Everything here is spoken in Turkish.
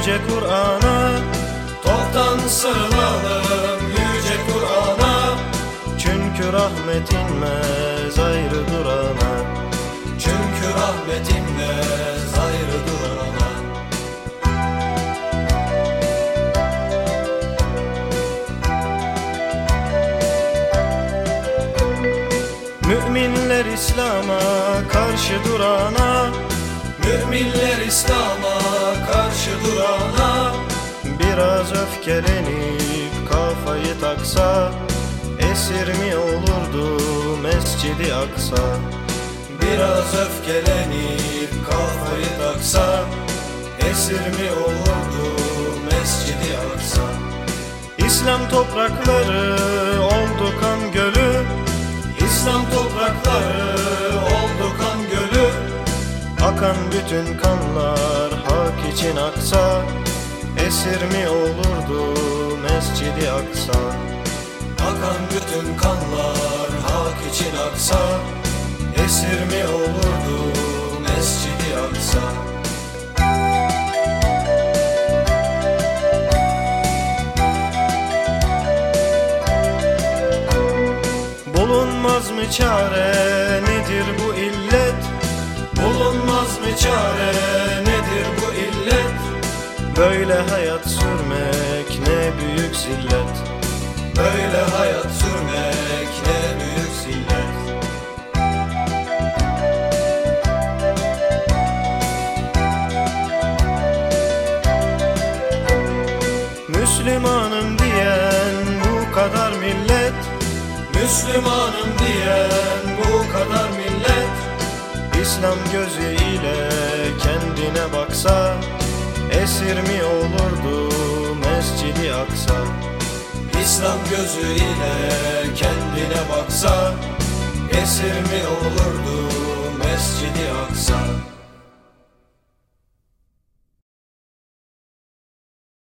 yüce Kur'an'a. Toptan sarılalım yüce Kur'an'a. Çünkü rahmet inmez ayrı durana. Çünkü rahmet inmez ayrı durana. Müminler İslam'a karşı durana. Müminler İslam'a karşı durana Biraz öfkelenip kafayı taksa Esir mi olurdu Mescidi Aksa? Biraz öfkelenip kafayı taksa Esir mi olurdu Mescidi Aksa? İslam toprakları oldu kan gölü. İslam toprakları Akan bütün kanlar hak için aksa Esir mi olurdu Mescidi Aksa? Akan bütün kanlar hak için aksa Esir mi olurdu Mescidi Aksa? Bulunmaz mı çare? Nedir bu Böyle hayat sürmek ne büyük zillet. Böyle hayat sürmek ne büyük zillet. Müslümanım diyen bu kadar millet. Müslümanım diyen bu kadar millet. İslam gözüyle kendine baksa Esir mi olurdu Mescidi Aksa? İslam gözüyle kendine baksa Esir mi olurdu Mescidi Aksa